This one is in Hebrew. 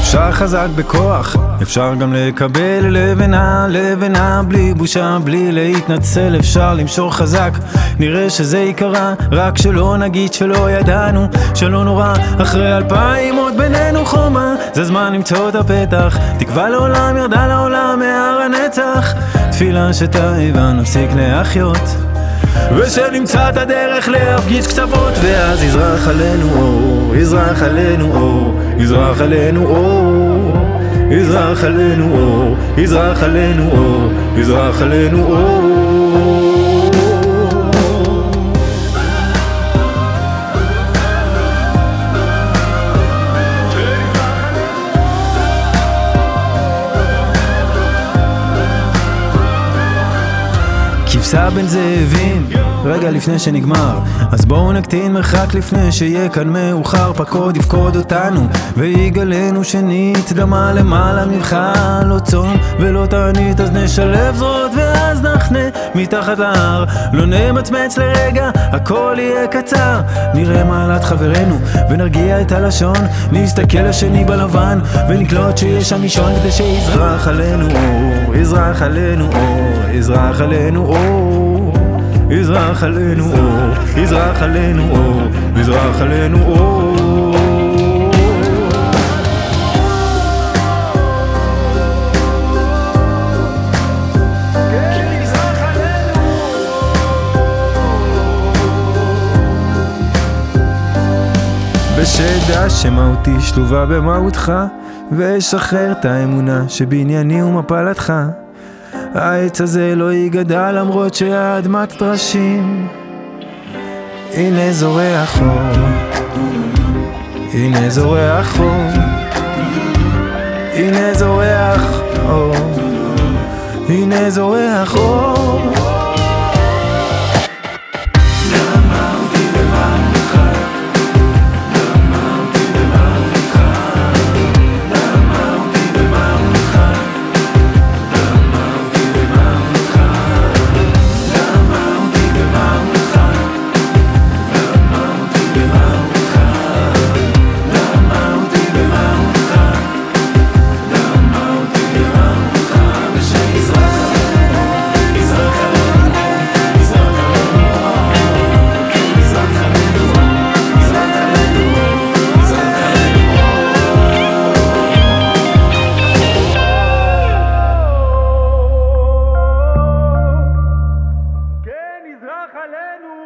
אפשר חזק בכוח, אפשר גם לקבל לבנה, לבנה בלי בושה, בלי להתנצל, אפשר למשוך חזק, נראה שזה יקרה, רק שלא נגיד שלא ידענו, שלא נורא, אחרי אלפיים עוד בינינו חומה, זה זמן למצוא את הפתח, תקווה לעולם ירדה לעולם מהר הנצח, תפילה שתאיבה נפסיק להחיות. ושנמצא את הדרך להפגיש קצוות ואז יזרח עלינו אור, יזרח עלינו אור, יזרח עלינו אור יזרח עלינו אור, יזרח עלינו אור, יזרח עלינו אור כבשה בין זאבים, רגע לפני שנגמר אז בואו נקטין מרחק לפני שיהיה כאן מאוחר. פקוד יפקוד אותנו ויגלנו שנית דמה למעלה ממך לא צום ולא תענית. אז נשלב זאת ואז נחנה מתחת להר. לא נמצמץ לרגע הכל יהיה קצר. נראה מעלת חברנו ונרגיע את הלשון. נסתכל לשני בלבן ונקלוט שיש שם אישון כדי שיזרח עלינו אור יזרח עלינו אור יזרח עלינו אור יזרח עלינו אור, יזרח עלינו אור, יזרח עלינו אור. ושאדע שמהותי שלובה במהותך ואשחרר את האמונה שבענייני ומפלתך העץ הזה לא ייגדע למרות שהאדמת טרשים הנה זורח אור, הנה זורח אור, הנה זורח אור, הנה זורח אור trabalhando